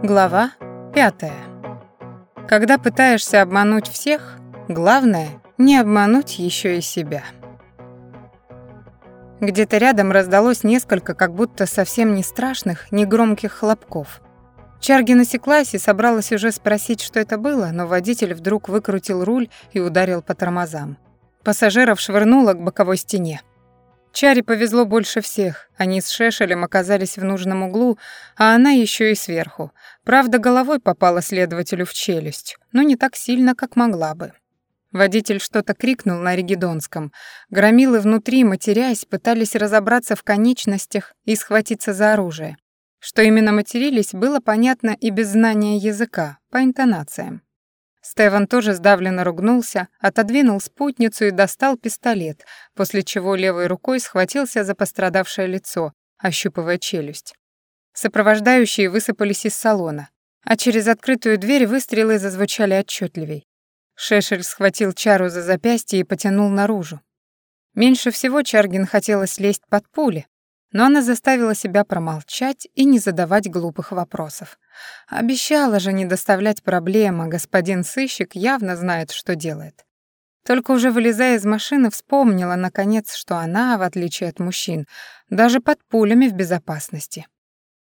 Глава пятая. Когда пытаешься обмануть всех, главное — не обмануть еще и себя. Где-то рядом раздалось несколько как будто совсем не страшных, не громких хлопков. Чарги насеклась и собралась уже спросить, что это было, но водитель вдруг выкрутил руль и ударил по тормозам. Пассажиров швырнуло к боковой стене. Чаре повезло больше всех. Они с Шешелем оказались в нужном углу, а она еще и сверху. Правда, головой попала следователю в челюсть, но не так сильно, как могла бы. Водитель что-то крикнул на ригидонском. Громилы внутри, матерясь, пытались разобраться в конечностях и схватиться за оружие. Что именно матерились, было понятно и без знания языка, по интонациям. Стеван тоже сдавленно ругнулся, отодвинул спутницу и достал пистолет, после чего левой рукой схватился за пострадавшее лицо, ощупывая челюсть. Сопровождающие высыпались из салона, а через открытую дверь выстрелы зазвучали отчетливей. Шешель схватил Чару за запястье и потянул наружу. Меньше всего Чаргин хотелось лезть под пули, но она заставила себя промолчать и не задавать глупых вопросов. Обещала же не доставлять проблем, а господин сыщик явно знает, что делает. Только уже вылезая из машины, вспомнила, наконец, что она, в отличие от мужчин, даже под пулями в безопасности.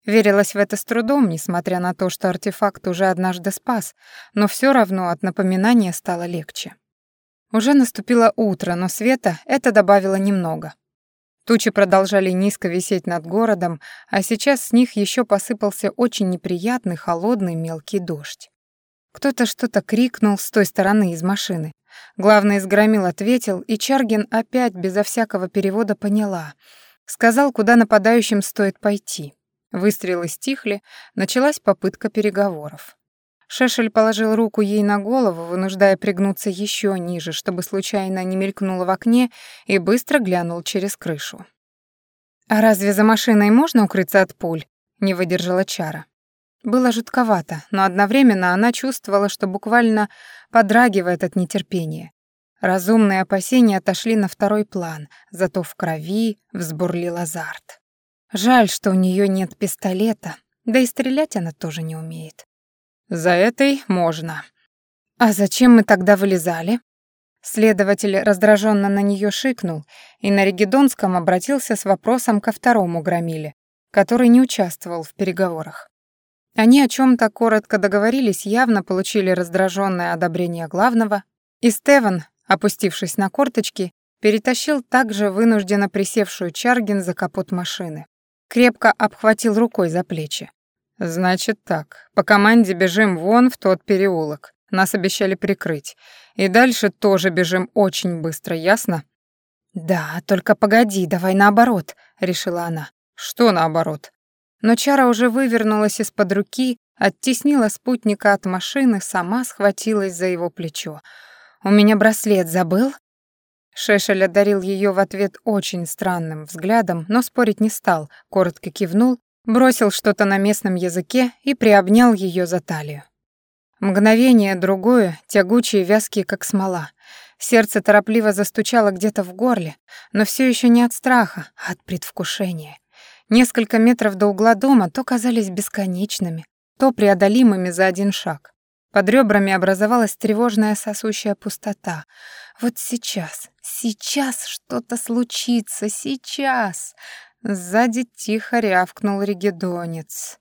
Верилась в это с трудом, несмотря на то, что артефакт уже однажды спас, но все равно от напоминания стало легче. Уже наступило утро, но света это добавило немного. Тучи продолжали низко висеть над городом, а сейчас с них еще посыпался очень неприятный холодный мелкий дождь. Кто-то что-то крикнул с той стороны из машины. Главный из громил ответил, и Чаргин опять безо всякого перевода поняла. Сказал, куда нападающим стоит пойти. Выстрелы стихли, началась попытка переговоров. Шешель положил руку ей на голову, вынуждая пригнуться еще ниже, чтобы случайно не мелькнуло в окне, и быстро глянул через крышу. «А разве за машиной можно укрыться от пуль?» — не выдержала Чара. Было жутковато, но одновременно она чувствовала, что буквально подрагивает от нетерпения. Разумные опасения отошли на второй план, зато в крови взбурлил азарт. Жаль, что у нее нет пистолета, да и стрелять она тоже не умеет. За этой можно. А зачем мы тогда вылезали? Следователь раздраженно на нее шикнул и на Регидонском обратился с вопросом ко второму громиле, который не участвовал в переговорах. Они о чем то коротко договорились, явно получили раздраженное одобрение главного, и Стеван, опустившись на корточки, перетащил также вынужденно присевшую Чаргин за капот машины. Крепко обхватил рукой за плечи. «Значит так, по команде бежим вон в тот переулок. Нас обещали прикрыть. И дальше тоже бежим очень быстро, ясно?» «Да, только погоди, давай наоборот», — решила она. «Что наоборот?» Но Чара уже вывернулась из-под руки, оттеснила спутника от машины, сама схватилась за его плечо. «У меня браслет забыл?» Шешель одарил ее в ответ очень странным взглядом, но спорить не стал, коротко кивнул бросил что-то на местном языке и приобнял ее за талию. Мгновение другое, тягучие, вязкие, как смола. Сердце торопливо застучало где-то в горле, но все еще не от страха, а от предвкушения. Несколько метров до угла дома то казались бесконечными, то преодолимыми за один шаг. Под ребрами образовалась тревожная сосущая пустота. Вот сейчас, сейчас что-то случится, сейчас. Сзади тихо рявкнул регедонец.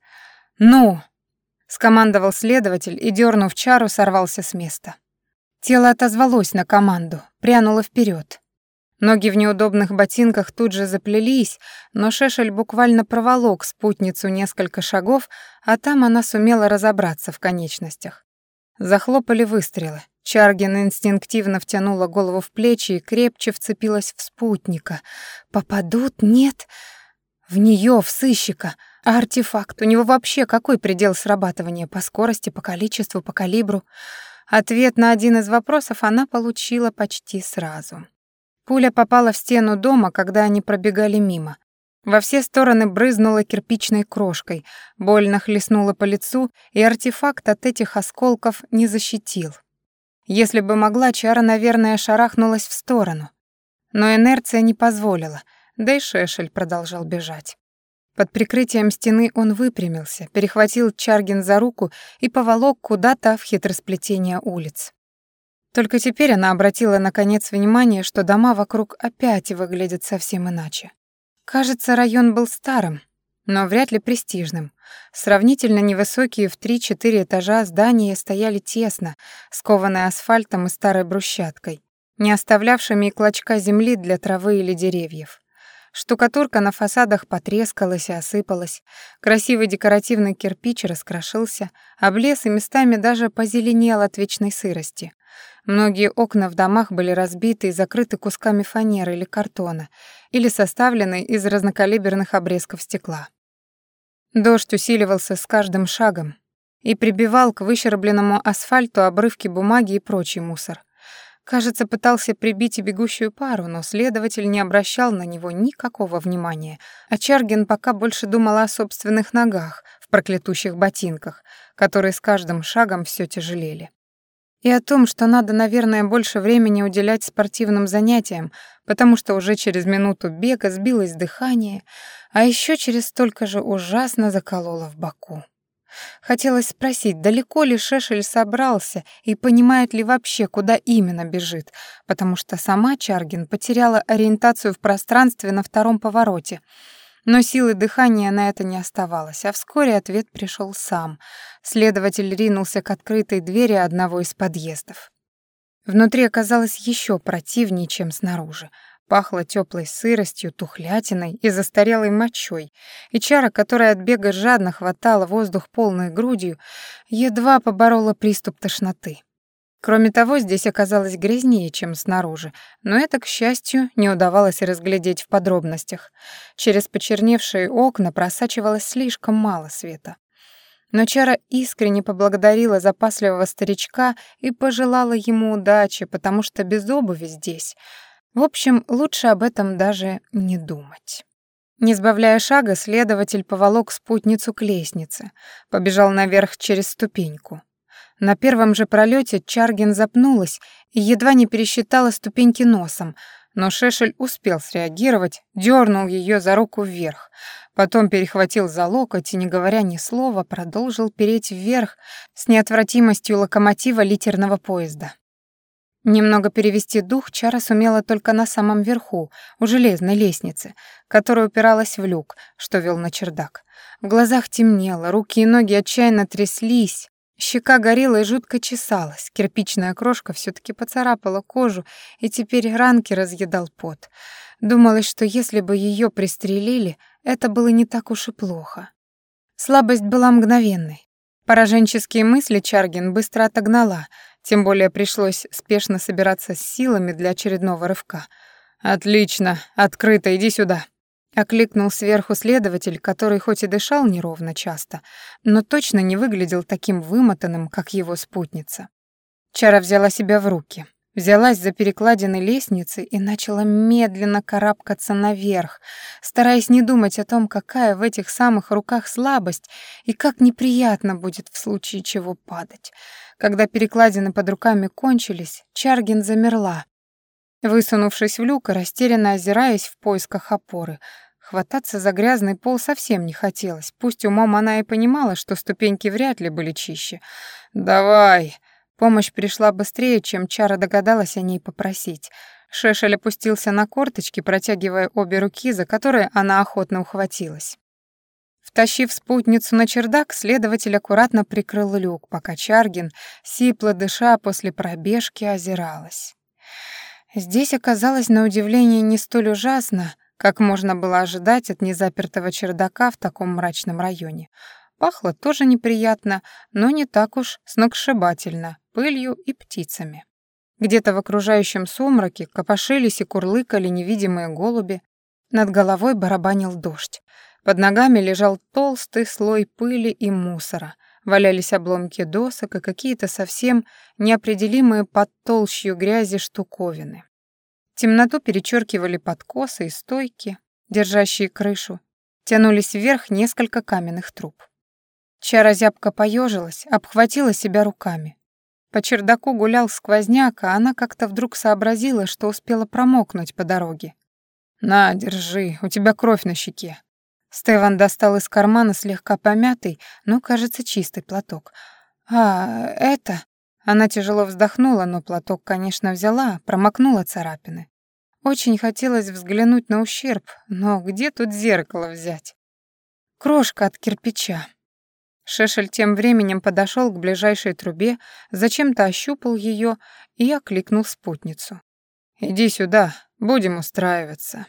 «Ну!» — скомандовал следователь и, дернув чару, сорвался с места. Тело отозвалось на команду, прянуло вперед. Ноги в неудобных ботинках тут же заплелись, но Шешель буквально проволок спутницу несколько шагов, а там она сумела разобраться в конечностях. Захлопали выстрелы. Чаргин инстинктивно втянула голову в плечи и крепче вцепилась в спутника. «Попадут? Нет?» В нее, в сыщика. А артефакт? У него вообще какой предел срабатывания? По скорости, по количеству, по калибру? Ответ на один из вопросов она получила почти сразу. Пуля попала в стену дома, когда они пробегали мимо. Во все стороны брызнула кирпичной крошкой, больно хлестнула по лицу, и артефакт от этих осколков не защитил. Если бы могла, Чара, наверное, шарахнулась в сторону. Но инерция не позволила, да и Шешель продолжал бежать. Под прикрытием стены он выпрямился, перехватил Чаргин за руку и поволок куда-то в хитросплетение улиц. Только теперь она обратила наконец внимание, что дома вокруг опять выглядят совсем иначе. Кажется, район был старым, но вряд ли престижным. Сравнительно невысокие в 3-4 этажа здания стояли тесно, скованные асфальтом и старой брусчаткой, не оставлявшими и клочка земли для травы или деревьев. Штукатурка на фасадах потрескалась и осыпалась, красивый декоративный кирпич раскрошился, облез и местами даже позеленел от вечной сырости. Многие окна в домах были разбиты и закрыты кусками фанеры или картона, или составлены из разнокалиберных обрезков стекла. Дождь усиливался с каждым шагом и прибивал к выщербленному асфальту обрывки бумаги и прочий мусор. Кажется, пытался прибить и бегущую пару, но следователь не обращал на него никакого внимания, а Чаргин пока больше думал о собственных ногах в проклятущих ботинках, которые с каждым шагом все тяжелели. И о том, что надо, наверное, больше времени уделять спортивным занятиям, потому что уже через минуту бега сбилось дыхание, а еще через столько же ужасно закололо в боку. Хотелось спросить, далеко ли Шешель собрался и понимает ли вообще, куда именно бежит, потому что сама Чаргин потеряла ориентацию в пространстве на втором повороте. Но силы дыхания на это не оставалось, а вскоре ответ пришел сам. Следователь ринулся к открытой двери одного из подъездов. Внутри оказалось еще противнее, чем снаружи. Пахло теплой сыростью, тухлятиной и застарелой мочой, и чара, которая от бега жадно хватала воздух полной грудью, едва поборола приступ тошноты. Кроме того, здесь оказалось грязнее, чем снаружи, но это, к счастью, не удавалось разглядеть в подробностях. Через почерневшие окна просачивалось слишком мало света. Но Чара искренне поблагодарила запасливого старичка и пожелала ему удачи, потому что без обуви здесь — в общем, лучше об этом даже не думать. Не сбавляя шага, следователь поволок спутницу к лестнице, побежал наверх через ступеньку. На первом же пролете Чаргин запнулась и едва не пересчитала ступеньки носом, но Шешель успел среагировать, дернул ее за руку вверх, потом перехватил за локоть и, не говоря ни слова, продолжил переть вверх с неотвратимостью локомотива литерного поезда. Немного перевести дух Чара сумела только на самом верху, у железной лестницы, которая упиралась в люк, что вел на чердак. В глазах темнело, руки и ноги отчаянно тряслись, щека горела и жутко чесалась, кирпичная крошка все таки поцарапала кожу, и теперь ранки разъедал пот. Думалось, что если бы ее пристрелили, это было не так уж и плохо. Слабость была мгновенной. Пораженческие мысли Чаргин быстро отогнала — тем более пришлось спешно собираться с силами для очередного рывка. «Отлично, открыто, иди сюда», — окликнул сверху следователь, который хоть и дышал неровно часто, но точно не выглядел таким вымотанным, как его спутница. Чара взяла себя в руки, взялась за перекладины лестницы и начала медленно карабкаться наверх, стараясь не думать о том, какая в этих самых руках слабость и как неприятно будет в случае чего падать. Когда перекладины под руками кончились, Чаргин замерла, высунувшись в люк и растерянно озираясь в поисках опоры. Хвататься за грязный пол совсем не хотелось, пусть умом она и понимала, что ступеньки вряд ли были чище. «Давай!» Помощь пришла быстрее, чем Чара догадалась о ней попросить. Шешель опустился на корточки, протягивая обе руки, за которые она охотно ухватилась. Втащив спутницу на чердак, следователь аккуратно прикрыл люк, пока Чаргин, сипло дыша после пробежки, озиралась. Здесь оказалось на удивление не столь ужасно, как можно было ожидать от незапертого чердака в таком мрачном районе. Пахло тоже неприятно, но не так уж сногсшибательно, пылью и птицами. Где-то в окружающем сумраке копошились и курлыкали невидимые голуби, над головой барабанил дождь. Под ногами лежал толстый слой пыли и мусора. Валялись обломки досок и какие-то совсем неопределимые под толщью грязи штуковины. Темноту перечеркивали подкосы и стойки, держащие крышу. Тянулись вверх несколько каменных труб. Чара зябко поежилась, обхватила себя руками. По чердаку гулял сквозняк, а она как-то вдруг сообразила, что успела промокнуть по дороге. «На, держи, у тебя кровь на щеке», Стеван достал из кармана слегка помятый, но, кажется, чистый платок. «А, это...» Она тяжело вздохнула, но платок, конечно, взяла, промокнула царапины. Очень хотелось взглянуть на ущерб, но где тут зеркало взять? Крошка от кирпича. Шешель тем временем подошел к ближайшей трубе, зачем-то ощупал ее и окликнул спутницу. «Иди сюда, будем устраиваться».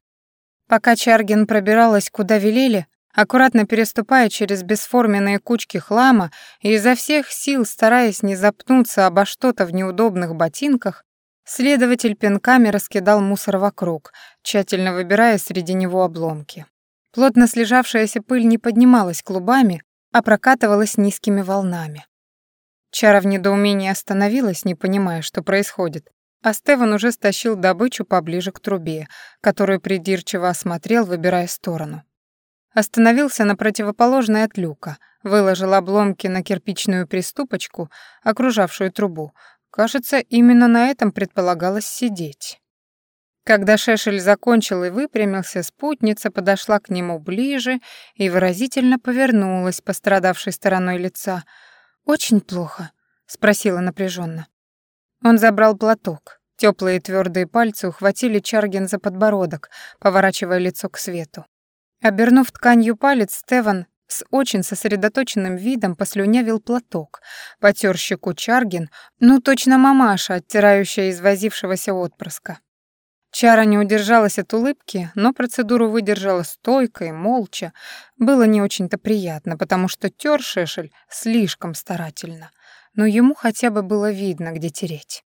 Пока Чаргин пробиралась, куда велели, аккуратно переступая через бесформенные кучки хлама и изо всех сил стараясь не запнуться обо что-то в неудобных ботинках, следователь пинками раскидал мусор вокруг, тщательно выбирая среди него обломки. Плотно слежавшаяся пыль не поднималась клубами, а прокатывалась низкими волнами. Чара в недоумении остановилась, не понимая, что происходит, а Стеван уже стащил добычу поближе к трубе, которую придирчиво осмотрел, выбирая сторону. Остановился на противоположной от люка, выложил обломки на кирпичную приступочку, окружавшую трубу. Кажется, именно на этом предполагалось сидеть. Когда Шешель закончил и выпрямился, спутница подошла к нему ближе и выразительно повернулась пострадавшей стороной лица. «Очень плохо?» — спросила напряженно. Он забрал платок. Теплые твердые пальцы ухватили Чаргин за подбородок, поворачивая лицо к свету. Обернув тканью палец, Стеван с очень сосредоточенным видом послюнявил платок, потер щеку Чаргин, ну точно мамаша, оттирающая извозившегося отпрыска. Чара не удержалась от улыбки, но процедуру выдержала стойко и молча. Было не очень-то приятно, потому что тёр Шешель слишком старательно. Но ему хотя бы было видно, где тереть.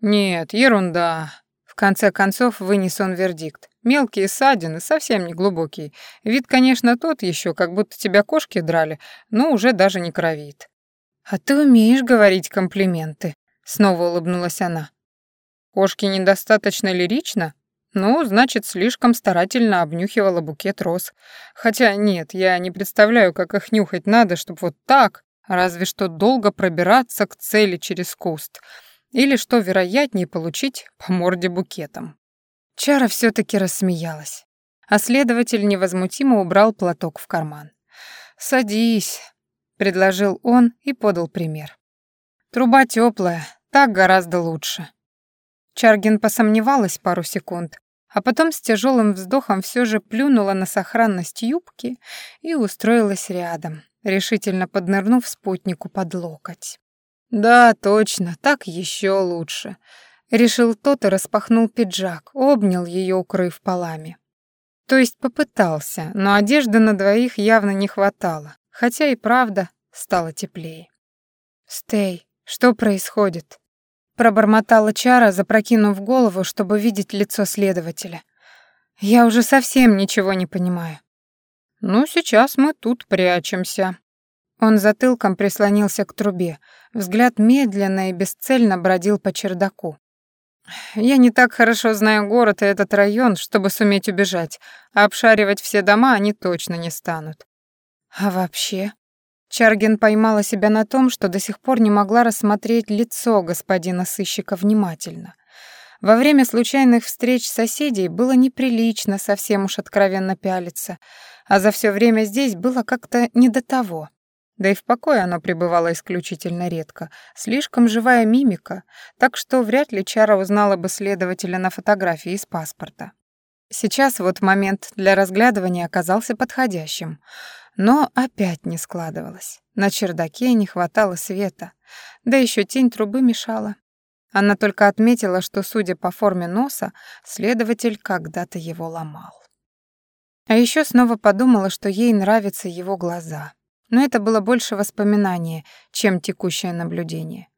«Нет, ерунда», — в конце концов вынес он вердикт. «Мелкие ссадины, совсем не глубокие. Вид, конечно, тот еще, как будто тебя кошки драли, но уже даже не кровит». «А ты умеешь говорить комплименты», — снова улыбнулась она. Кошки недостаточно лирично? Ну, значит, слишком старательно обнюхивала букет роз. Хотя нет, я не представляю, как их нюхать надо, чтобы вот так, разве что долго пробираться к цели через куст. Или, что вероятнее, получить по морде букетом. Чара все таки рассмеялась, а следователь невозмутимо убрал платок в карман. «Садись», — предложил он и подал пример. «Труба теплая, так гораздо лучше». Чаргин посомневалась пару секунд, а потом с тяжелым вздохом все же плюнула на сохранность юбки и устроилась рядом, решительно поднырнув спутнику под локоть. «Да, точно, так еще лучше», — решил тот и распахнул пиджак, обнял ее, укрыв полами. То есть попытался, но одежды на двоих явно не хватало, хотя и правда стало теплее. «Стей, что происходит?» Пробормотала Чара, запрокинув голову, чтобы видеть лицо следователя. «Я уже совсем ничего не понимаю». «Ну, сейчас мы тут прячемся». Он затылком прислонился к трубе. Взгляд медленно и бесцельно бродил по чердаку. «Я не так хорошо знаю город и этот район, чтобы суметь убежать, а обшаривать все дома они точно не станут». «А вообще?» Чаргин поймала себя на том, что до сих пор не могла рассмотреть лицо господина сыщика внимательно. Во время случайных встреч соседей было неприлично совсем уж откровенно пялиться, а за все время здесь было как-то не до того. Да и в покое оно пребывало исключительно редко, слишком живая мимика, так что вряд ли Чара узнала бы следователя на фотографии из паспорта. Сейчас вот момент для разглядывания оказался подходящим — но опять не складывалось. На чердаке не хватало света, да еще тень трубы мешала. Она только отметила, что, судя по форме носа, следователь когда-то его ломал. А еще снова подумала, что ей нравятся его глаза. Но это было больше воспоминание, чем текущее наблюдение.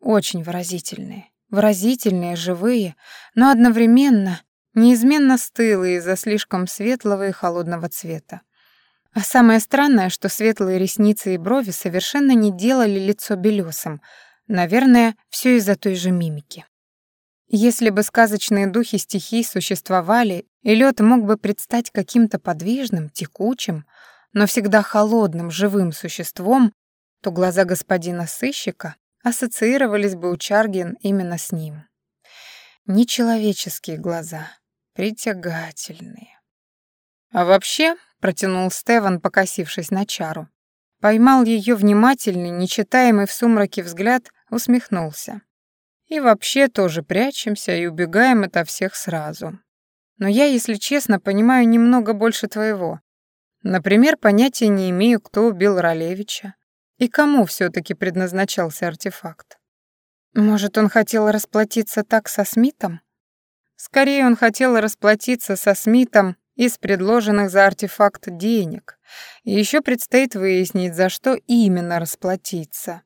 Очень выразительные. Выразительные, живые, но одновременно неизменно стылые из-за слишком светлого и холодного цвета. А самое странное, что светлые ресницы и брови совершенно не делали лицо белесым. Наверное, все из-за той же мимики. Если бы сказочные духи стихий существовали, и лед мог бы предстать каким-то подвижным, текучим, но всегда холодным, живым существом, то глаза господина сыщика ассоциировались бы у Чаргин именно с ним. Нечеловеческие глаза, притягательные. А вообще, протянул Стеван, покосившись на чару. Поймал ее внимательный, нечитаемый в сумраке взгляд, усмехнулся. И вообще тоже прячемся и убегаем ото всех сразу. Но я, если честно, понимаю немного больше твоего. Например, понятия не имею, кто убил Ролевича и кому все таки предназначался артефакт. Может, он хотел расплатиться так со Смитом? Скорее, он хотел расплатиться со Смитом из предложенных за артефакт денег. И еще предстоит выяснить, за что именно расплатиться.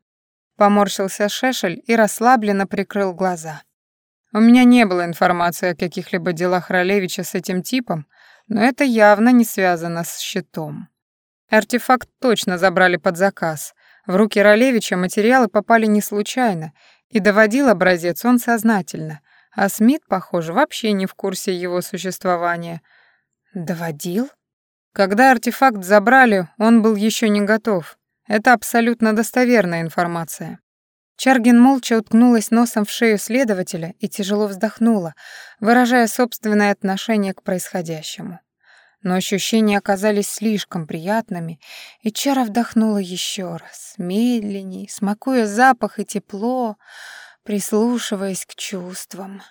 Поморщился Шешель и расслабленно прикрыл глаза. У меня не было информации о каких-либо делах Ролевича с этим типом, но это явно не связано с щитом. Артефакт точно забрали под заказ. В руки Ролевича материалы попали не случайно, и доводил образец он сознательно, а Смит, похоже, вообще не в курсе его существования. Доводил? Когда артефакт забрали, он был еще не готов. Это абсолютно достоверная информация. Чаргин молча уткнулась носом в шею следователя и тяжело вздохнула, выражая собственное отношение к происходящему. Но ощущения оказались слишком приятными, и Чара вдохнула еще раз, медленней, смакуя запах и тепло, прислушиваясь к чувствам.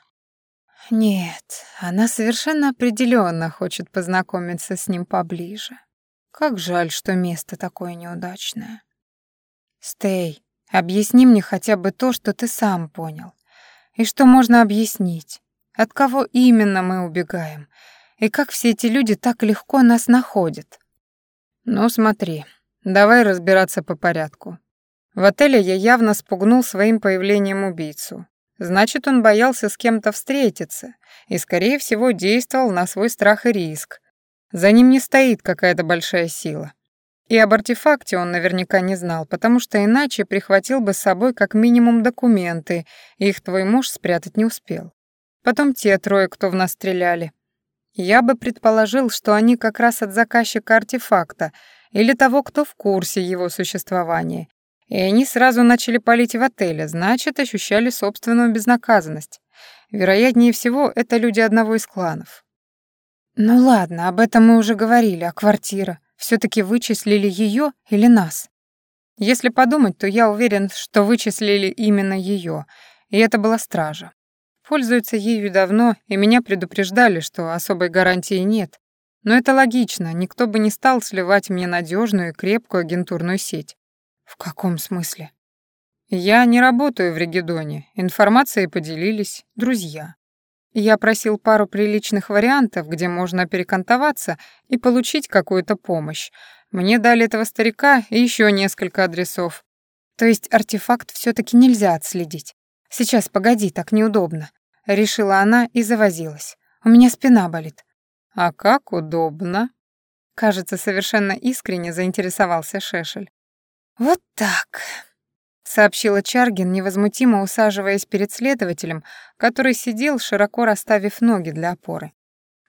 Нет, она совершенно определенно хочет познакомиться с ним поближе. Как жаль, что место такое неудачное. Стей, Объясни мне хотя бы то, что ты сам понял. И что можно объяснить? От кого именно мы убегаем? И как все эти люди так легко нас находят? Ну, смотри, давай разбираться по порядку. В отеле я явно спугнул своим появлением убийцу. Значит, он боялся с кем-то встретиться и, скорее всего, действовал на свой страх и риск. За ним не стоит какая-то большая сила. И об артефакте он наверняка не знал, потому что иначе прихватил бы с собой как минимум документы, их твой муж спрятать не успел. Потом те трое, кто в нас стреляли. Я бы предположил, что они как раз от заказчика артефакта или того, кто в курсе его существования. И они сразу начали палить в отеле, значит, ощущали собственную безнаказанность. Вероятнее всего, это люди одного из кланов. Ну ладно, об этом мы уже говорили, а квартира? все таки вычислили ее или нас? Если подумать, то я уверен, что вычислили именно ее, и это была стража. Пользуются ею давно, и меня предупреждали, что особой гарантии нет. Но это логично, никто бы не стал сливать мне надежную и крепкую агентурную сеть. В каком смысле? Я не работаю в Регидоне, информацией поделились друзья. Я просил пару приличных вариантов, где можно перекантоваться и получить какую-то помощь. Мне дали этого старика и еще несколько адресов. То есть артефакт все таки нельзя отследить. Сейчас, погоди, так неудобно. Решила она и завозилась. У меня спина болит. А как удобно. Кажется, совершенно искренне заинтересовался Шешель. Вот так сообщила Чаргин, невозмутимо усаживаясь перед следователем, который сидел, широко расставив ноги для опоры.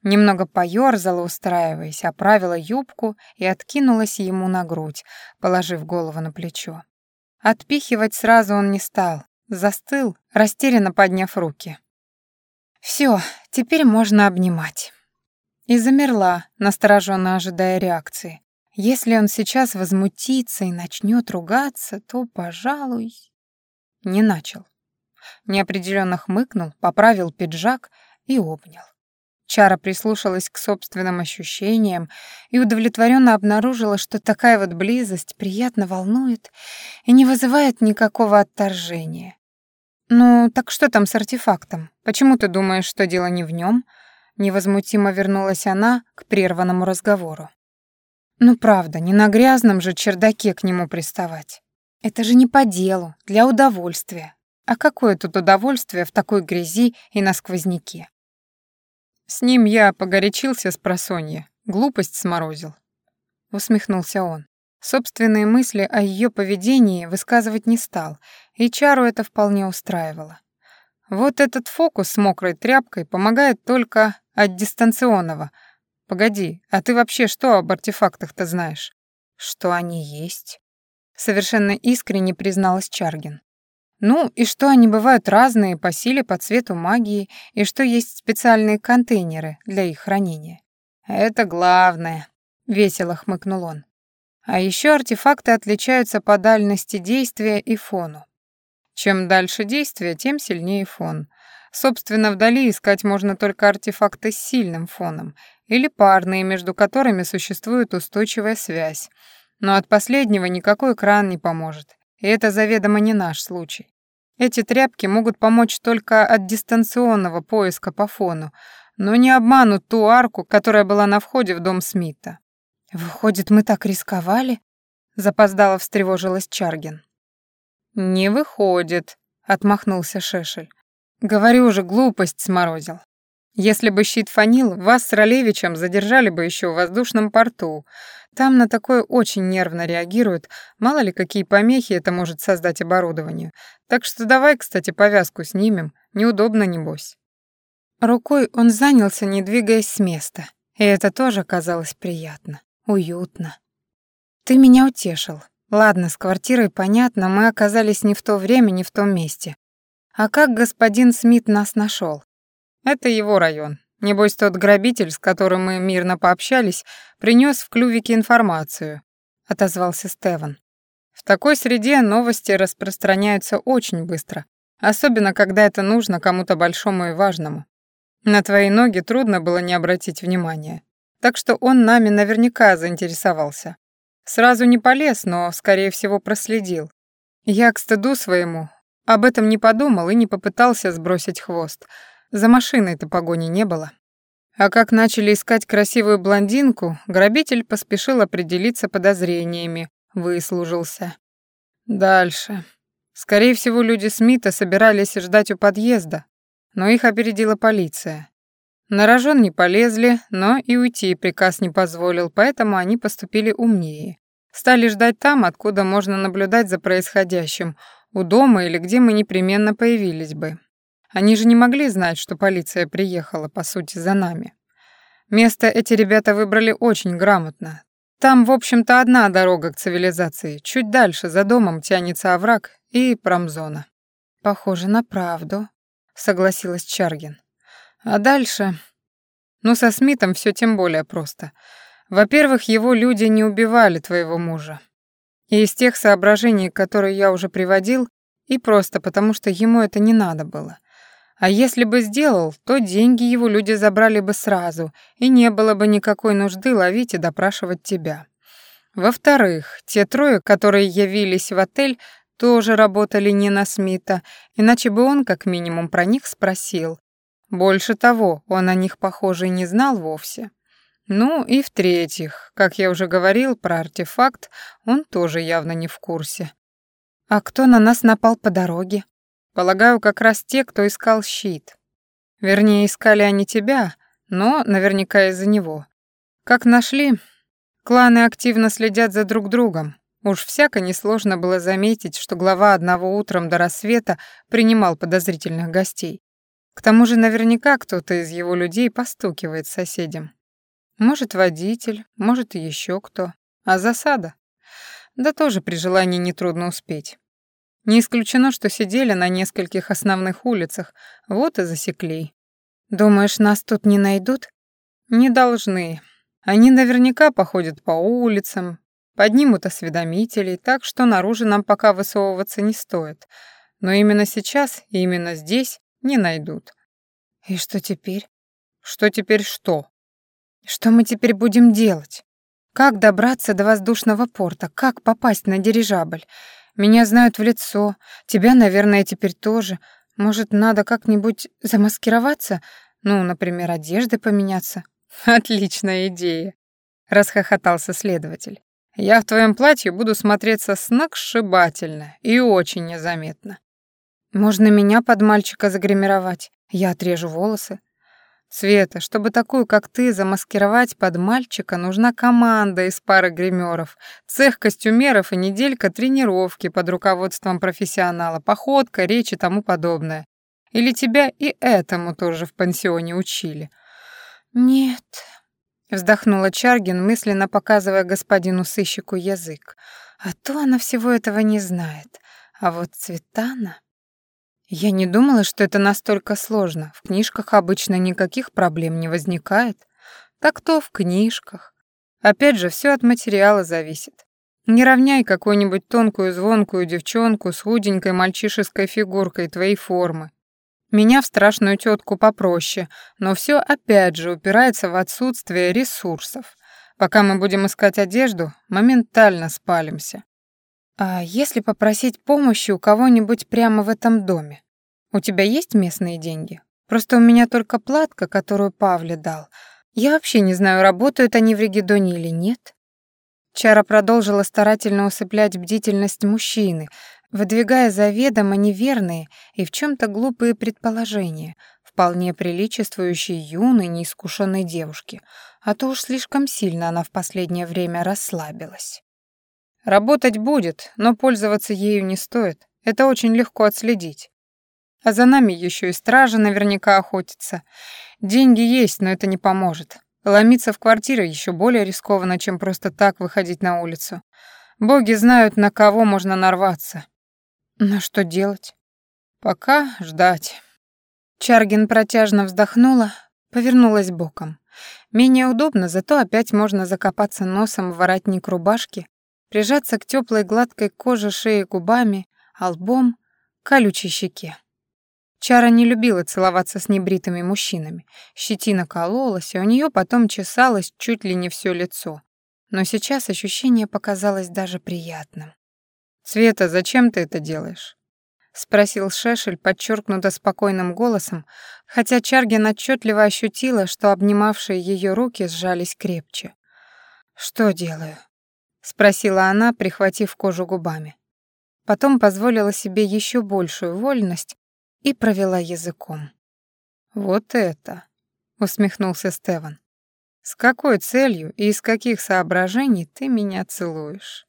Немного поёрзала, устраиваясь, оправила юбку и откинулась ему на грудь, положив голову на плечо. Отпихивать сразу он не стал, застыл, растерянно подняв руки. Все, теперь можно обнимать. И замерла, настороженно ожидая реакции. Если он сейчас возмутится и начнет ругаться, то, пожалуй, не начал. Неопределенно хмыкнул, поправил пиджак и обнял. Чара прислушалась к собственным ощущениям и удовлетворенно обнаружила, что такая вот близость приятно волнует и не вызывает никакого отторжения. «Ну, так что там с артефактом? Почему ты думаешь, что дело не в нем? Невозмутимо вернулась она к прерванному разговору. Ну правда, не на грязном же чердаке к нему приставать. Это же не по делу, для удовольствия. А какое тут удовольствие в такой грязи и на сквозняке? С ним я погорячился с просонья, глупость сморозил. Усмехнулся он. Собственные мысли о ее поведении высказывать не стал, и Чару это вполне устраивало. Вот этот фокус с мокрой тряпкой помогает только от дистанционного — Погоди, а ты вообще что об артефактах-то знаешь? Что они есть? Совершенно искренне призналась Чаргин. Ну, и что они бывают разные по силе, по цвету магии, и что есть специальные контейнеры для их хранения. «Это главное», — весело хмыкнул он. А еще артефакты отличаются по дальности действия и фону. Чем дальше действие, тем сильнее фон. Собственно, вдали искать можно только артефакты с сильным фоном или парные, между которыми существует устойчивая связь. Но от последнего никакой экран не поможет, и это заведомо не наш случай. Эти тряпки могут помочь только от дистанционного поиска по фону, но не обманут ту арку, которая была на входе в дом Смита. «Выходит, мы так рисковали?» — запоздало встревожилась Чаргин. «Не выходит», — отмахнулся Шешель. «Говорю же, глупость сморозил. Если бы щит фанил, вас с Ролевичем задержали бы еще в воздушном порту. Там на такое очень нервно реагируют, мало ли какие помехи это может создать оборудованию. Так что давай, кстати, повязку снимем, неудобно небось». Рукой он занялся, не двигаясь с места, и это тоже казалось приятно, уютно. «Ты меня утешил», Ладно, с квартирой понятно, мы оказались не в то время, не в том месте. А как господин Смит нас нашел? Это его район. Небось, тот грабитель, с которым мы мирно пообщались, принес в клювике информацию, отозвался Стеван. В такой среде новости распространяются очень быстро, особенно когда это нужно кому-то большому и важному. На твои ноги трудно было не обратить внимания. Так что он нами наверняка заинтересовался. Сразу не полез, но, скорее всего, проследил. Я к стыду своему об этом не подумал и не попытался сбросить хвост. За машиной-то погони не было. А как начали искать красивую блондинку, грабитель поспешил определиться подозрениями, выслужился. Дальше. Скорее всего, люди Смита собирались ждать у подъезда, но их опередила полиция. На рожон не полезли, но и уйти приказ не позволил, поэтому они поступили умнее. Стали ждать там, откуда можно наблюдать за происходящим, у дома или где мы непременно появились бы. Они же не могли знать, что полиция приехала, по сути, за нами. Место эти ребята выбрали очень грамотно. Там, в общем-то, одна дорога к цивилизации. Чуть дальше, за домом, тянется овраг и промзона. «Похоже на правду», — согласилась Чаргин. А дальше... Ну, со Смитом все тем более просто. Во-первых, его люди не убивали твоего мужа. И из тех соображений, которые я уже приводил, и просто потому, что ему это не надо было. А если бы сделал, то деньги его люди забрали бы сразу, и не было бы никакой нужды ловить и допрашивать тебя. Во-вторых, те трое, которые явились в отель, тоже работали не на Смита, иначе бы он как минимум про них спросил, больше того, он о них, похоже, не знал вовсе. Ну и в-третьих, как я уже говорил про артефакт, он тоже явно не в курсе. А кто на нас напал по дороге? Полагаю, как раз те, кто искал щит. Вернее, искали они тебя, но наверняка из-за него. Как нашли, кланы активно следят за друг другом. Уж всяко несложно было заметить, что глава одного утром до рассвета принимал подозрительных гостей. К тому же наверняка кто-то из его людей постукивает соседям. Может, водитель, может, еще кто. А засада? Да тоже при желании нетрудно успеть. Не исключено, что сидели на нескольких основных улицах, вот и засекли. Думаешь, нас тут не найдут? Не должны. Они наверняка походят по улицам, поднимут осведомителей, так что наружу нам пока высовываться не стоит. Но именно сейчас и именно здесь не найдут. И что теперь? Что теперь что? Что мы теперь будем делать? Как добраться до воздушного порта? Как попасть на дирижабль? Меня знают в лицо, тебя, наверное, теперь тоже. Может, надо как-нибудь замаскироваться? Ну, например, одежды поменяться? Отличная идея, расхохотался следователь. Я в твоем платье буду смотреться сногсшибательно и очень незаметно. Можно меня под мальчика загримировать. Я отрежу волосы. Света, чтобы такую, как ты, замаскировать под мальчика, нужна команда из пары гримеров, цех костюмеров и неделька тренировки под руководством профессионала, походка, речь и тому подобное. Или тебя и этому тоже в пансионе учили? Нет, вздохнула Чаргин, мысленно показывая господину сыщику язык. А то она всего этого не знает. А вот Цветана... Я не думала, что это настолько сложно. В книжках обычно никаких проблем не возникает. Так то в книжках. Опять же, все от материала зависит. Не равняй какую-нибудь тонкую звонкую девчонку с худенькой мальчишеской фигуркой твоей формы. Меня в страшную тетку попроще, но все опять же упирается в отсутствие ресурсов. Пока мы будем искать одежду, моментально спалимся. А если попросить помощи у кого-нибудь прямо в этом доме? У тебя есть местные деньги? Просто у меня только платка, которую Павле дал. Я вообще не знаю, работают они в Регидоне или нет. Чара продолжила старательно усыплять бдительность мужчины, выдвигая заведомо неверные и в чем то глупые предположения, вполне приличествующие юной, неискушенной девушке, а то уж слишком сильно она в последнее время расслабилась. «Работать будет, но пользоваться ею не стоит. Это очень легко отследить. А за нами еще и стража наверняка охотится. Деньги есть, но это не поможет. Ломиться в квартиру еще более рискованно, чем просто так выходить на улицу. Боги знают, на кого можно нарваться. Но что делать? Пока ждать. Чаргин протяжно вздохнула, повернулась боком. Менее удобно, зато опять можно закопаться носом в воротник рубашки, прижаться к теплой гладкой коже шеи губами, а лбом — колючей щеке. Чара не любила целоваться с небритыми мужчинами. Щетина кололась, и у нее потом чесалось чуть ли не все лицо. Но сейчас ощущение показалось даже приятным. «Света, зачем ты это делаешь?» — спросил Шешель подчеркнуто спокойным голосом, хотя Чаргин отчетливо ощутила, что обнимавшие ее руки сжались крепче. «Что делаю?» — спросила она, прихватив кожу губами. Потом позволила себе еще большую вольность и провела языком. «Вот это!» — усмехнулся Стеван. «С какой целью и из каких соображений ты меня целуешь?»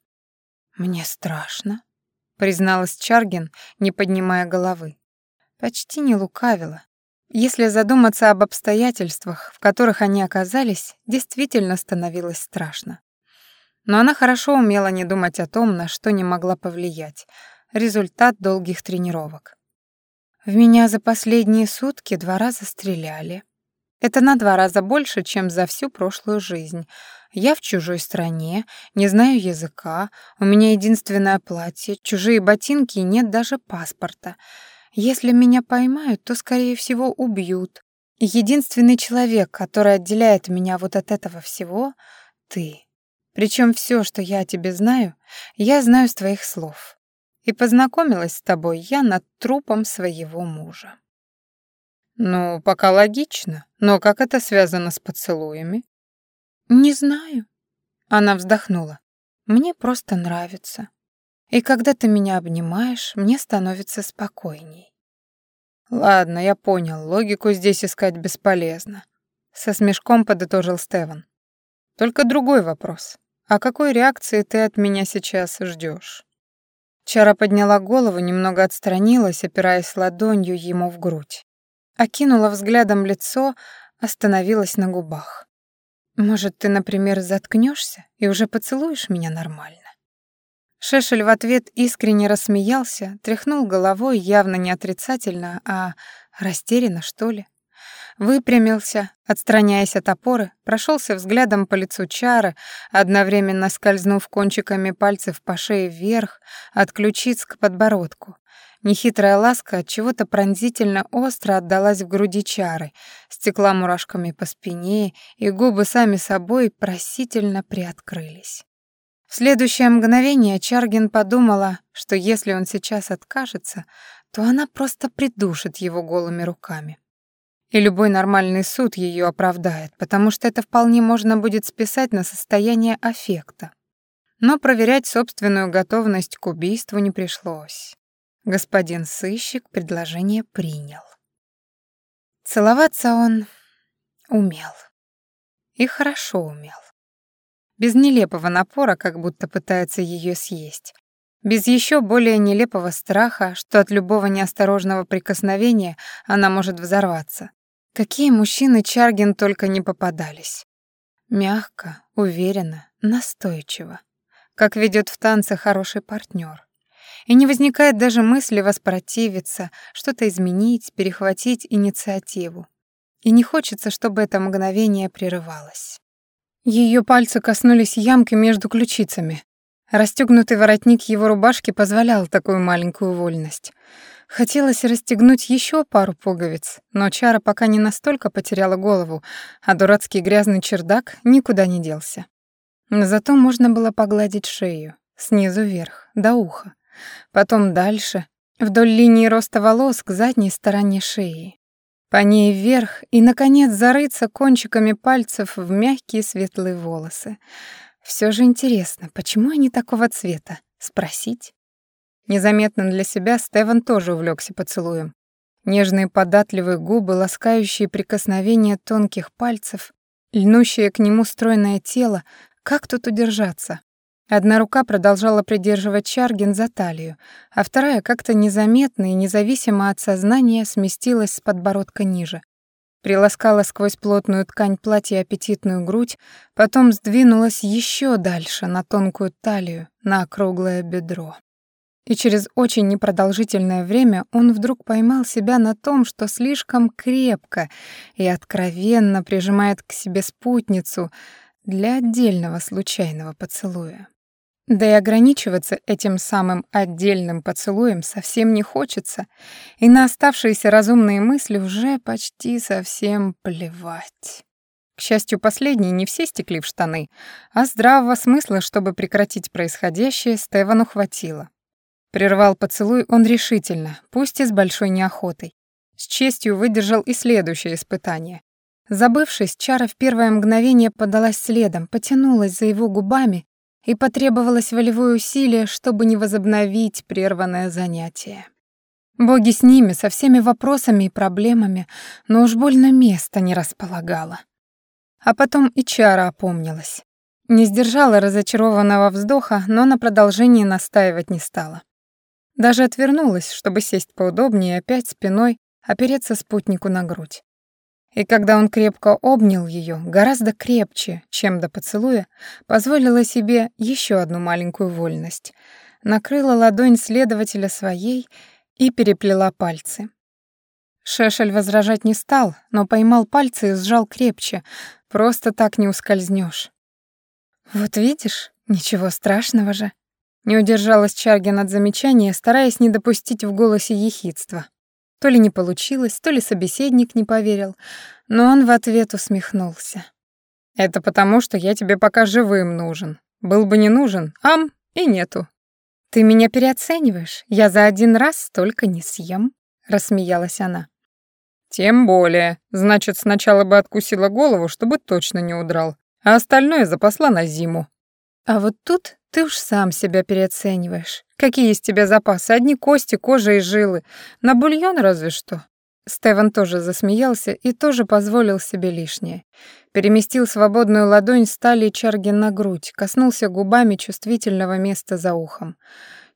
«Мне страшно», — призналась Чаргин, не поднимая головы. Почти не лукавила. Если задуматься об обстоятельствах, в которых они оказались, действительно становилось страшно. Но она хорошо умела не думать о том, на что не могла повлиять. Результат долгих тренировок. В меня за последние сутки два раза стреляли. Это на два раза больше, чем за всю прошлую жизнь. Я в чужой стране, не знаю языка, у меня единственное платье, чужие ботинки и нет даже паспорта. Если меня поймают, то, скорее всего, убьют. Единственный человек, который отделяет меня вот от этого всего — ты. Причем все, что я о тебе знаю, я знаю с твоих слов и познакомилась с тобой я над трупом своего мужа. Ну, пока логично, но как это связано с поцелуями? Не знаю. Она вздохнула. Мне просто нравится. И когда ты меня обнимаешь, мне становится спокойней. Ладно, я понял, логику здесь искать бесполезно. Со смешком подытожил Стеван. Только другой вопрос. А какой реакции ты от меня сейчас ждешь? Чара подняла голову, немного отстранилась, опираясь ладонью ему в грудь. Окинула взглядом лицо, остановилась на губах. «Может, ты, например, заткнешься и уже поцелуешь меня нормально?» Шешель в ответ искренне рассмеялся, тряхнул головой явно не отрицательно, а растерянно, что ли выпрямился, отстраняясь от опоры, прошелся взглядом по лицу Чары, одновременно скользнув кончиками пальцев по шее вверх, от ключиц к подбородку. Нехитрая ласка от чего-то пронзительно остро отдалась в груди Чары, стекла мурашками по спине, и губы сами собой просительно приоткрылись. В следующее мгновение Чаргин подумала, что если он сейчас откажется, то она просто придушит его голыми руками. И любой нормальный суд ее оправдает, потому что это вполне можно будет списать на состояние аффекта. Но проверять собственную готовность к убийству не пришлось. Господин сыщик предложение принял. Целоваться он умел. И хорошо умел. Без нелепого напора, как будто пытается ее съесть. Без еще более нелепого страха, что от любого неосторожного прикосновения она может взорваться. Какие мужчины Чаргин только не попадались. Мягко, уверенно, настойчиво. Как ведет в танце хороший партнер. И не возникает даже мысли воспротивиться, что-то изменить, перехватить инициативу. и не хочется, чтобы это мгновение прерывалось. Ее пальцы коснулись ямки между ключицами. Расстегнутый воротник его рубашки позволял такую маленькую вольность. Хотелось расстегнуть еще пару пуговиц, но Чара пока не настолько потеряла голову, а дурацкий грязный чердак никуда не делся. Зато можно было погладить шею, снизу вверх, до уха. Потом дальше, вдоль линии роста волос к задней стороне шеи. По ней вверх и, наконец, зарыться кончиками пальцев в мягкие светлые волосы. Все же интересно, почему они такого цвета? Спросить? Незаметно для себя Стеван тоже увлекся поцелуем. Нежные податливые губы, ласкающие прикосновения тонких пальцев, льнущее к нему стройное тело, как тут удержаться? Одна рука продолжала придерживать Чаргин за талию, а вторая как-то незаметно и независимо от сознания сместилась с подбородка ниже. Приласкала сквозь плотную ткань платья аппетитную грудь, потом сдвинулась еще дальше на тонкую талию, на округлое бедро. И через очень непродолжительное время он вдруг поймал себя на том, что слишком крепко и откровенно прижимает к себе спутницу для отдельного случайного поцелуя. Да и ограничиваться этим самым отдельным поцелуем совсем не хочется, и на оставшиеся разумные мысли уже почти совсем плевать. К счастью, последние не все стекли в штаны, а здравого смысла, чтобы прекратить происходящее, Стевану хватило. Прервал поцелуй он решительно, пусть и с большой неохотой. С честью выдержал и следующее испытание. Забывшись, Чара в первое мгновение подалась следом, потянулась за его губами и потребовалось волевое усилие, чтобы не возобновить прерванное занятие. Боги с ними, со всеми вопросами и проблемами, но уж больно места не располагало. А потом и Чара опомнилась. Не сдержала разочарованного вздоха, но на продолжении настаивать не стала. Даже отвернулась, чтобы сесть поудобнее и опять спиной опереться спутнику на грудь. И когда он крепко обнял ее, гораздо крепче, чем до поцелуя, позволила себе еще одну маленькую вольность. Накрыла ладонь следователя своей и переплела пальцы. Шешель возражать не стал, но поймал пальцы и сжал крепче. Просто так не ускользнешь. «Вот видишь, ничего страшного же», не удержалась Чаргин от замечания, стараясь не допустить в голосе ехидства. То ли не получилось, то ли собеседник не поверил, но он в ответ усмехнулся. «Это потому, что я тебе пока живым нужен. Был бы не нужен, ам, и нету». «Ты меня переоцениваешь? Я за один раз столько не съем», — рассмеялась она. «Тем более. Значит, сначала бы откусила голову, чтобы точно не удрал, а остальное запасла на зиму». А вот тут ты уж сам себя переоцениваешь. Какие из тебя запасы? Одни кости, кожа и жилы. На бульон разве что. Стеван тоже засмеялся и тоже позволил себе лишнее. Переместил свободную ладонь стали Чарги на грудь, коснулся губами чувствительного места за ухом.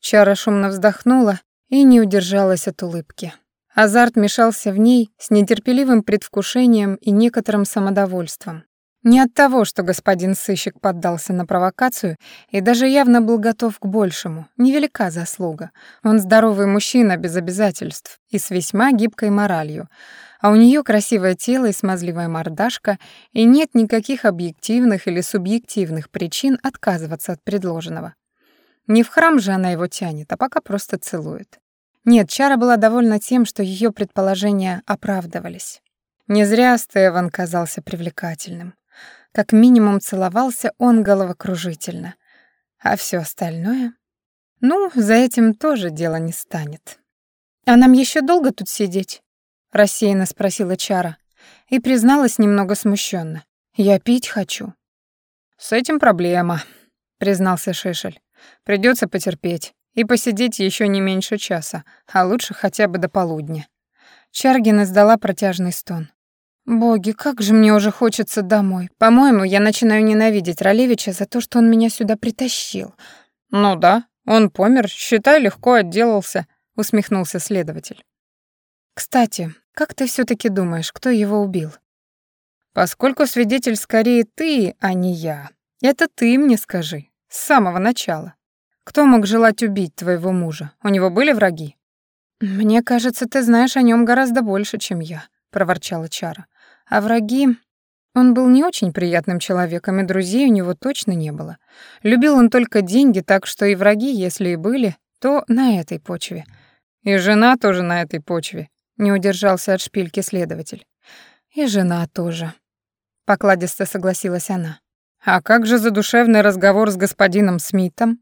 Чара шумно вздохнула и не удержалась от улыбки. Азарт мешался в ней с нетерпеливым предвкушением и некоторым самодовольством. Не от того, что господин сыщик поддался на провокацию и даже явно был готов к большему, невелика заслуга. Он здоровый мужчина без обязательств и с весьма гибкой моралью, а у нее красивое тело и смазливая мордашка, и нет никаких объективных или субъективных причин отказываться от предложенного. Не в храм же она его тянет, а пока просто целует. Нет, Чара была довольна тем, что ее предположения оправдывались. Не зря Стеван казался привлекательным. Как минимум целовался он головокружительно. А все остальное? Ну, за этим тоже дело не станет. «А нам еще долго тут сидеть?» — рассеянно спросила Чара и призналась немного смущенно. «Я пить хочу». «С этим проблема», — признался Шишель. Придется потерпеть и посидеть еще не меньше часа, а лучше хотя бы до полудня». Чаргин издала протяжный стон. Боги, как же мне уже хочется домой. По-моему, я начинаю ненавидеть Ролевича за то, что он меня сюда притащил. Ну да, он помер, считай, легко отделался, усмехнулся следователь. Кстати, как ты все таки думаешь, кто его убил? Поскольку свидетель скорее ты, а не я. Это ты мне скажи, с самого начала. Кто мог желать убить твоего мужа? У него были враги? Мне кажется, ты знаешь о нем гораздо больше, чем я, проворчала Чара. А враги... Он был не очень приятным человеком, и друзей у него точно не было. Любил он только деньги, так что и враги, если и были, то на этой почве. И жена тоже на этой почве, не удержался от шпильки следователь. И жена тоже. Покладисто согласилась она. А как же задушевный разговор с господином Смитом?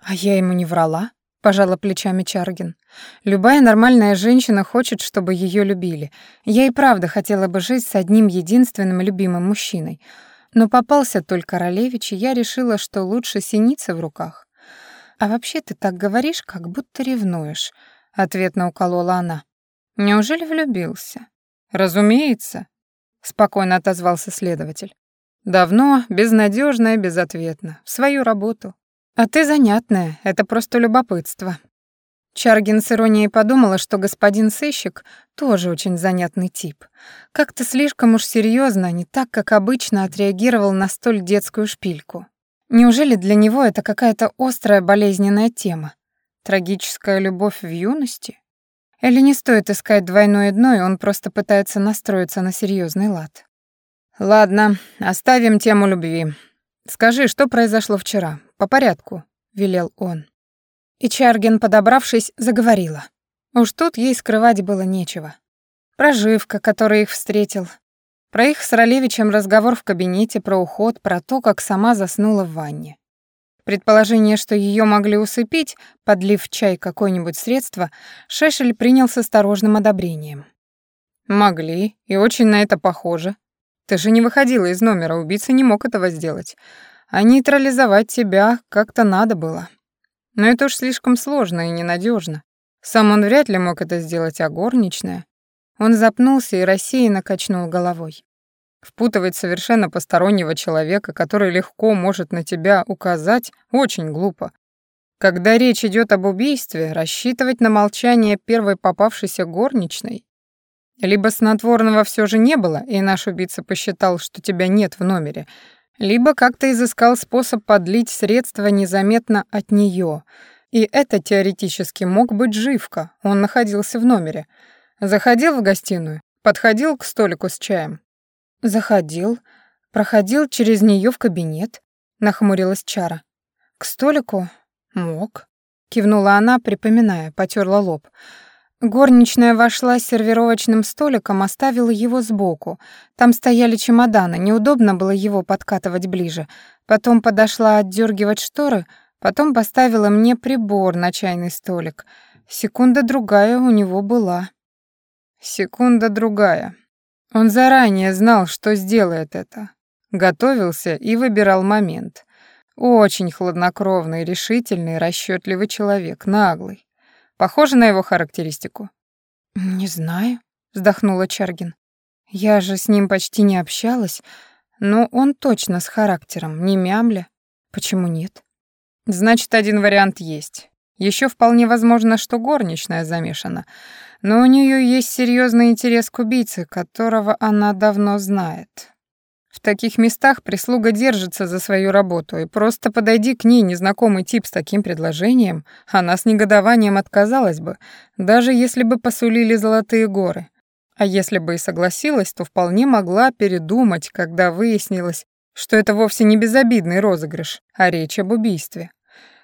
А я ему не врала, пожала плечами Чаргин. Любая нормальная женщина хочет, чтобы ее любили. Я и правда хотела бы жить с одним единственным любимым мужчиной. Но попался только Королевич, и я решила, что лучше синица в руках. А вообще ты так говоришь, как будто ревнуешь, ответно уколола она. Неужели влюбился? Разумеется, спокойно отозвался следователь. Давно, безнадежно и безответно, в свою работу. А ты занятная, это просто любопытство. Чаргин с иронией подумала, что господин сыщик тоже очень занятный тип. Как-то слишком уж серьезно, не так, как обычно, отреагировал на столь детскую шпильку. Неужели для него это какая-то острая болезненная тема? Трагическая любовь в юности? Или не стоит искать двойное дно, и он просто пытается настроиться на серьезный лад? Ладно, оставим тему любви. Скажи, что произошло вчера? По порядку, велел он. И Чаргин, подобравшись, заговорила. Уж тут ей скрывать было нечего. Проживка, который их встретил, про их с Ролевичем разговор в кабинете, про уход, про то, как сама заснула в ванне. Предположение, что ее могли усыпить, подлив в чай какое-нибудь средство, Шешель принял с осторожным одобрением. «Могли, и очень на это похоже. Ты же не выходила из номера, убийца не мог этого сделать. А нейтрализовать тебя как-то надо было. Но это уж слишком сложно и ненадежно. Сам он вряд ли мог это сделать, а горничная. Он запнулся и рассеянно качнул головой. Впутывать совершенно постороннего человека, который легко может на тебя указать, очень глупо. Когда речь идет об убийстве, рассчитывать на молчание первой попавшейся горничной либо снотворного все же не было, и наш убийца посчитал, что тебя нет в номере, либо как-то изыскал способ подлить средства незаметно от нее. И это теоретически мог быть Живка, он находился в номере. Заходил в гостиную, подходил к столику с чаем. Заходил, проходил через нее в кабинет, нахмурилась Чара. К столику мог, кивнула она, припоминая, потёрла лоб. Горничная вошла с сервировочным столиком, оставила его сбоку. Там стояли чемоданы, неудобно было его подкатывать ближе. Потом подошла отдергивать шторы, потом поставила мне прибор на чайный столик. Секунда другая у него была. Секунда другая. Он заранее знал, что сделает это. Готовился и выбирал момент. Очень хладнокровный, решительный, расчетливый человек, наглый. Похоже на его характеристику. Не знаю, вздохнула Чаргин. Я же с ним почти не общалась, но он точно с характером, не мямля. Почему нет? Значит, один вариант есть. Еще вполне возможно, что горничная замешана, но у нее есть серьезный интерес к убийце, которого она давно знает. В таких местах прислуга держится за свою работу, и просто подойди к ней незнакомый тип с таким предложением, она с негодованием отказалась бы, даже если бы посулили золотые горы. А если бы и согласилась, то вполне могла передумать, когда выяснилось, что это вовсе не безобидный розыгрыш, а речь об убийстве.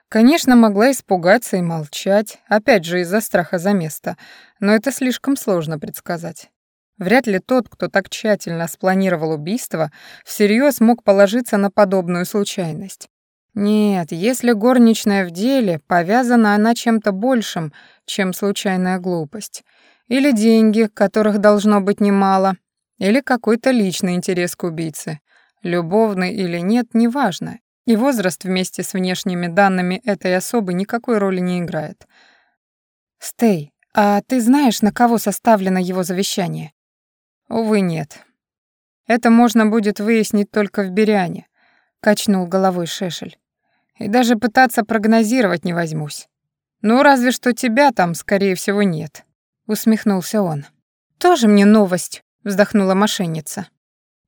Конечно, могла испугаться и молчать, опять же из-за страха за место, но это слишком сложно предсказать. Вряд ли тот, кто так тщательно спланировал убийство, всерьез мог положиться на подобную случайность. Нет, если горничная в деле, повязана она чем-то большим, чем случайная глупость. Или деньги, которых должно быть немало, или какой-то личный интерес к убийце. Любовный или нет, неважно. И возраст вместе с внешними данными этой особы никакой роли не играет. «Стей, а ты знаешь, на кого составлено его завещание?» «Увы, нет. Это можно будет выяснить только в Бериане», — качнул головой Шешель. «И даже пытаться прогнозировать не возьмусь. Ну, разве что тебя там, скорее всего, нет», — усмехнулся он. «Тоже мне новость», — вздохнула мошенница.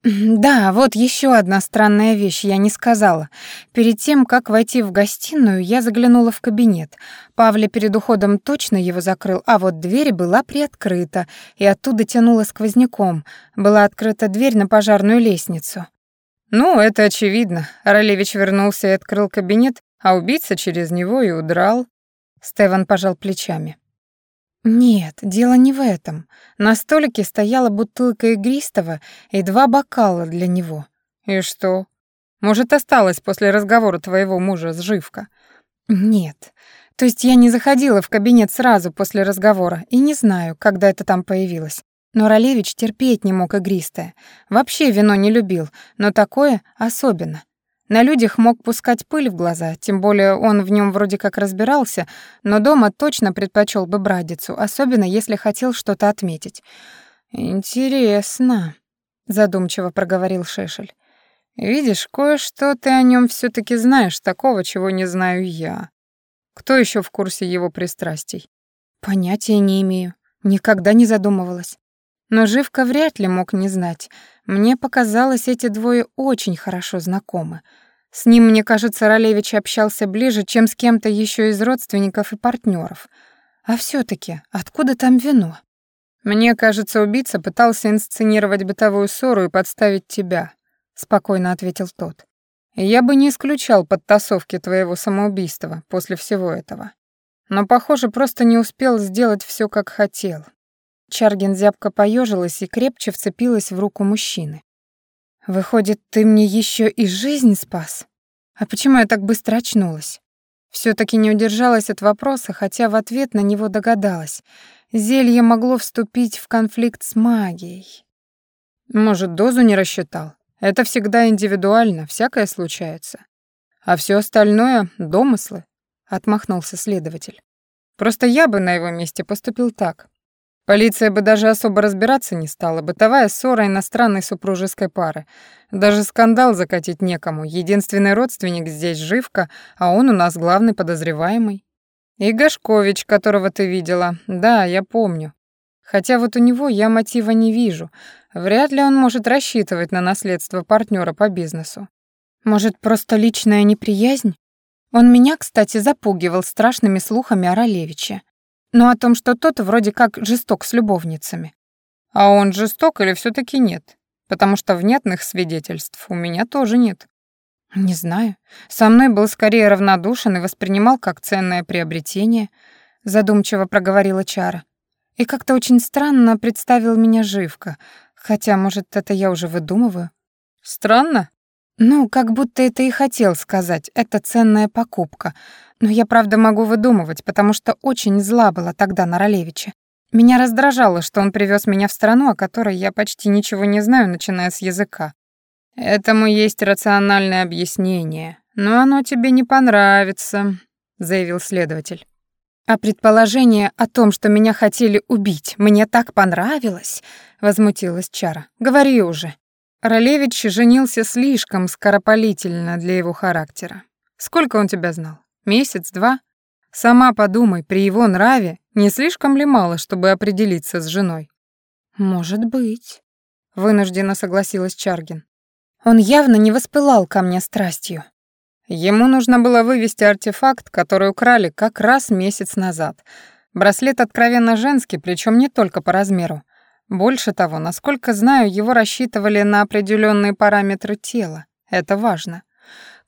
Да, вот еще одна странная вещь я не сказала. Перед тем, как войти в гостиную, я заглянула в кабинет. Павля перед уходом точно его закрыл, а вот дверь была приоткрыта, и оттуда тянуло сквозняком. Была открыта дверь на пожарную лестницу. Ну, это очевидно. Ролевич вернулся и открыл кабинет, а убийца через него и удрал. Стеван пожал плечами. Нет, дело не в этом. На столике стояла бутылка игристого и два бокала для него. И что? Может, осталось после разговора твоего мужа с Живко? Нет. То есть я не заходила в кабинет сразу после разговора и не знаю, когда это там появилось. Но Ролевич терпеть не мог игристое. Вообще вино не любил, но такое особенно. На людях мог пускать пыль в глаза, тем более он в нем вроде как разбирался, но дома точно предпочел бы брадицу, особенно если хотел что-то отметить. «Интересно», — задумчиво проговорил Шешель. «Видишь, кое-что ты о нем все таки знаешь, такого, чего не знаю я. Кто еще в курсе его пристрастий?» «Понятия не имею. Никогда не задумывалась. Но Живка вряд ли мог не знать. Мне показалось, эти двое очень хорошо знакомы. С ним, мне кажется, Ролевич общался ближе, чем с кем-то еще из родственников и партнеров. А все таки откуда там вино? Мне кажется, убийца пытался инсценировать бытовую ссору и подставить тебя, спокойно ответил тот. Я бы не исключал подтасовки твоего самоубийства после всего этого. Но, похоже, просто не успел сделать все, как хотел. Чаргин зябко поежилась и крепче вцепилась в руку мужчины. «Выходит, ты мне еще и жизнь спас? А почему я так быстро очнулась?» все таки не удержалась от вопроса, хотя в ответ на него догадалась. Зелье могло вступить в конфликт с магией. Может, дозу не рассчитал? Это всегда индивидуально, всякое случается. А все остальное — домыслы, — отмахнулся следователь. Просто я бы на его месте поступил так. Полиция бы даже особо разбираться не стала. Бытовая ссора иностранной супружеской пары. Даже скандал закатить некому. Единственный родственник здесь Живка, а он у нас главный подозреваемый. И Гашкович, которого ты видела. Да, я помню. Хотя вот у него я мотива не вижу. Вряд ли он может рассчитывать на наследство партнера по бизнесу. Может, просто личная неприязнь? Он меня, кстати, запугивал страшными слухами о Ролевиче но о том, что тот вроде как жесток с любовницами. А он жесток или все таки нет? Потому что внятных свидетельств у меня тоже нет. Не знаю. Со мной был скорее равнодушен и воспринимал как ценное приобретение, задумчиво проговорила Чара. И как-то очень странно представил меня живко, хотя, может, это я уже выдумываю. Странно? Ну, как будто это и хотел сказать, это ценная покупка. Но я правда могу выдумывать, потому что очень зла была тогда на Ролевича. Меня раздражало, что он привез меня в страну, о которой я почти ничего не знаю, начиная с языка. Этому есть рациональное объяснение, но оно тебе не понравится, заявил следователь. А предположение о том, что меня хотели убить, мне так понравилось, возмутилась Чара. Говори уже. Ролевич женился слишком скоропалительно для его характера. Сколько он тебя знал? Месяц, два? Сама подумай, при его нраве не слишком ли мало, чтобы определиться с женой? Может быть, вынужденно согласилась Чаргин. Он явно не воспылал ко мне страстью. Ему нужно было вывести артефакт, который украли как раз месяц назад. Браслет откровенно женский, причем не только по размеру. Больше того, насколько знаю, его рассчитывали на определенные параметры тела. Это важно.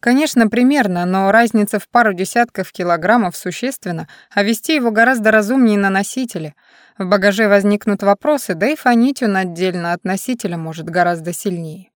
Конечно, примерно, но разница в пару десятков килограммов существенна, а вести его гораздо разумнее на носителе. В багаже возникнут вопросы, да и фонить он отдельно от носителя может гораздо сильнее.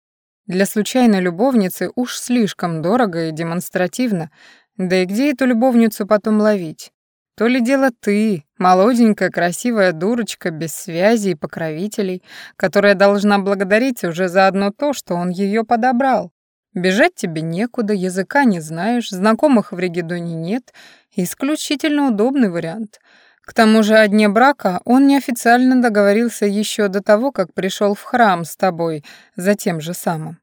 Для случайной любовницы уж слишком дорого и демонстративно, да и где эту любовницу потом ловить? То ли дело ты, молоденькая, красивая дурочка без связи и покровителей, которая должна благодарить уже за одно то, что он ее подобрал. Бежать тебе некуда, языка не знаешь, знакомых в Регидоне нет. Исключительно удобный вариант. К тому же о дне брака он неофициально договорился еще до того, как пришел в храм с тобой за тем же самым.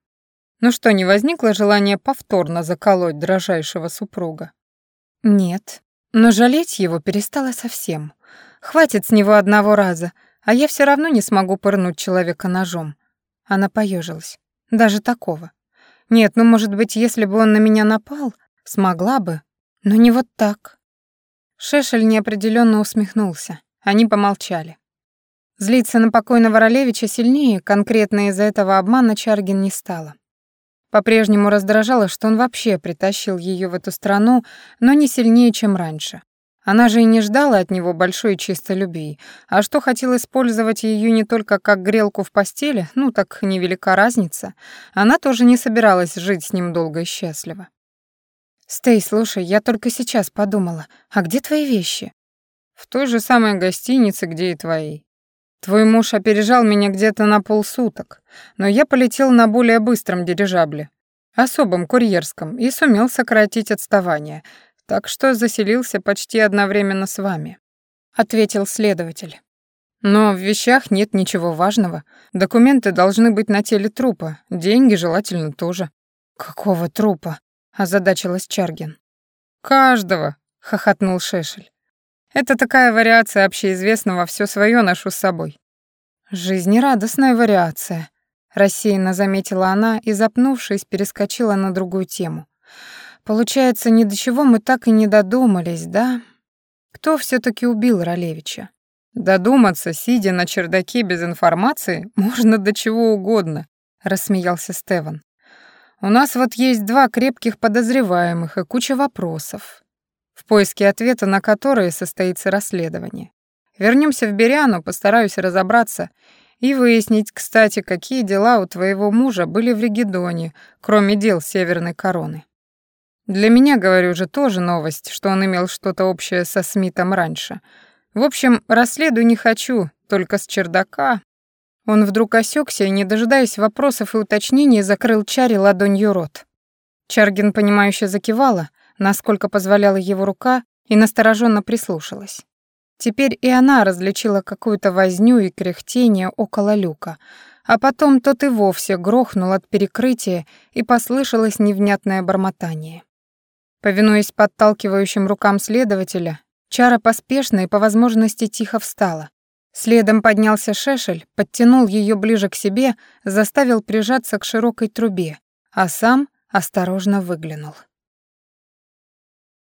Ну что, не возникло желания повторно заколоть дрожайшего супруга? Нет, но жалеть его перестала совсем. Хватит с него одного раза, а я все равно не смогу пырнуть человека ножом. Она поежилась. Даже такого. Нет, ну, может быть, если бы он на меня напал, смогла бы, но не вот так. Шешель неопределенно усмехнулся. Они помолчали. Злиться на покойного Ролевича сильнее, конкретно из-за этого обмана Чаргин не стала. По-прежнему раздражало, что он вообще притащил ее в эту страну, но не сильнее, чем раньше. Она же и не ждала от него большой чистой любви, а что хотел использовать ее не только как грелку в постели, ну так невелика разница, она тоже не собиралась жить с ним долго и счастливо. «Стей, слушай, я только сейчас подумала, а где твои вещи?» «В той же самой гостинице, где и твои. Твой муж опережал меня где-то на полсуток, но я полетел на более быстром дирижабле, особом курьерском, и сумел сократить отставание, так что заселился почти одновременно с вами», — ответил следователь. «Но в вещах нет ничего важного. Документы должны быть на теле трупа, деньги желательно тоже». «Какого трупа?» — озадачилась Чаргин. «Каждого», — хохотнул Шешель. «Это такая вариация общеизвестного «все свое ношу с собой». «Жизнерадостная вариация», — рассеянно заметила она и, запнувшись, перескочила на другую тему. Получается, ни до чего мы так и не додумались, да? Кто все таки убил Ролевича? Додуматься, сидя на чердаке без информации, можно до чего угодно, рассмеялся Стеван. У нас вот есть два крепких подозреваемых и куча вопросов, поиске ответа на которые состоится расследование. Вернемся в Беряну, постараюсь разобраться и выяснить, кстати, какие дела у твоего мужа были в Регидоне, кроме дел Северной Короны. Для меня, говорю же, тоже новость, что он имел что-то общее со Смитом раньше. В общем, расследую не хочу, только с чердака. Он вдруг осекся и, не дожидаясь вопросов и уточнений, закрыл Чаре ладонью рот. Чаргин, понимающе закивала, насколько позволяла его рука, и настороженно прислушалась. Теперь и она различила какую-то возню и кряхтение около люка, а потом тот и вовсе грохнул от перекрытия, и послышалось невнятное бормотание. Повинуясь подталкивающим рукам следователя, Чара поспешно и по возможности тихо встала. Следом поднялся Шешель, подтянул ее ближе к себе, заставил прижаться к широкой трубе, а сам осторожно выглянул.